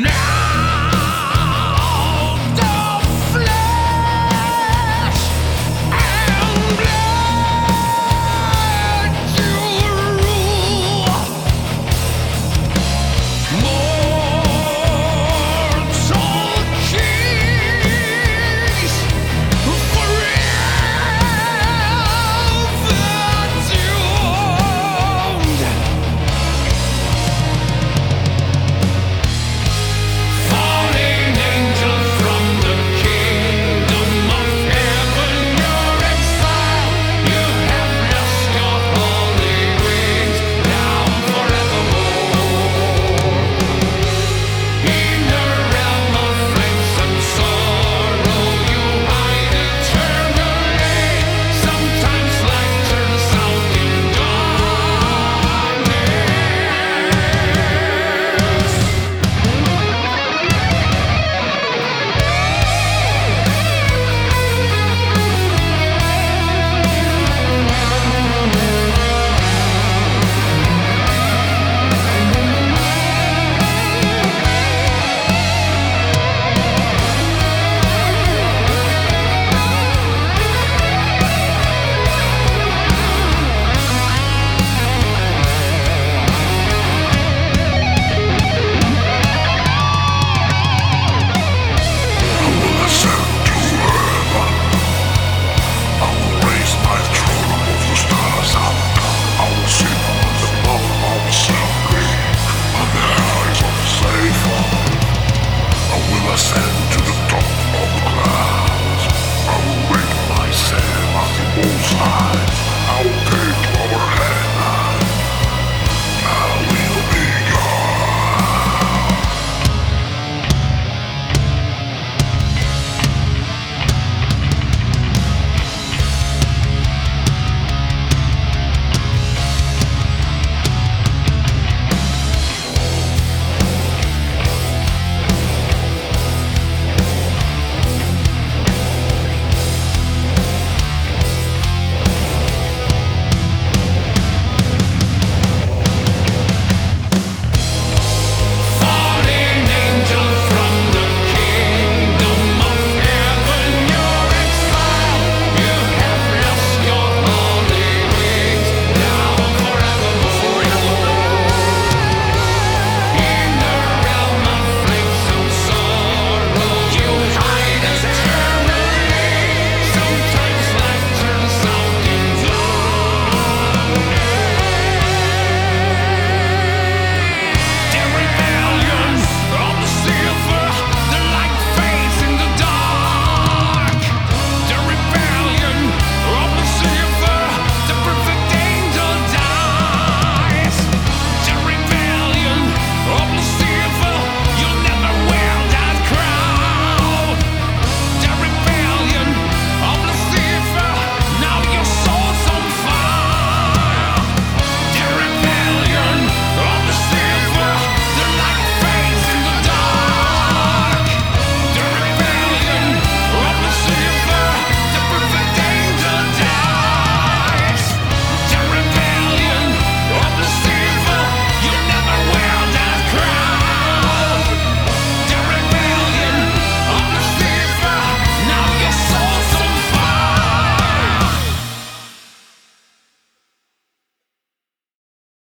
now.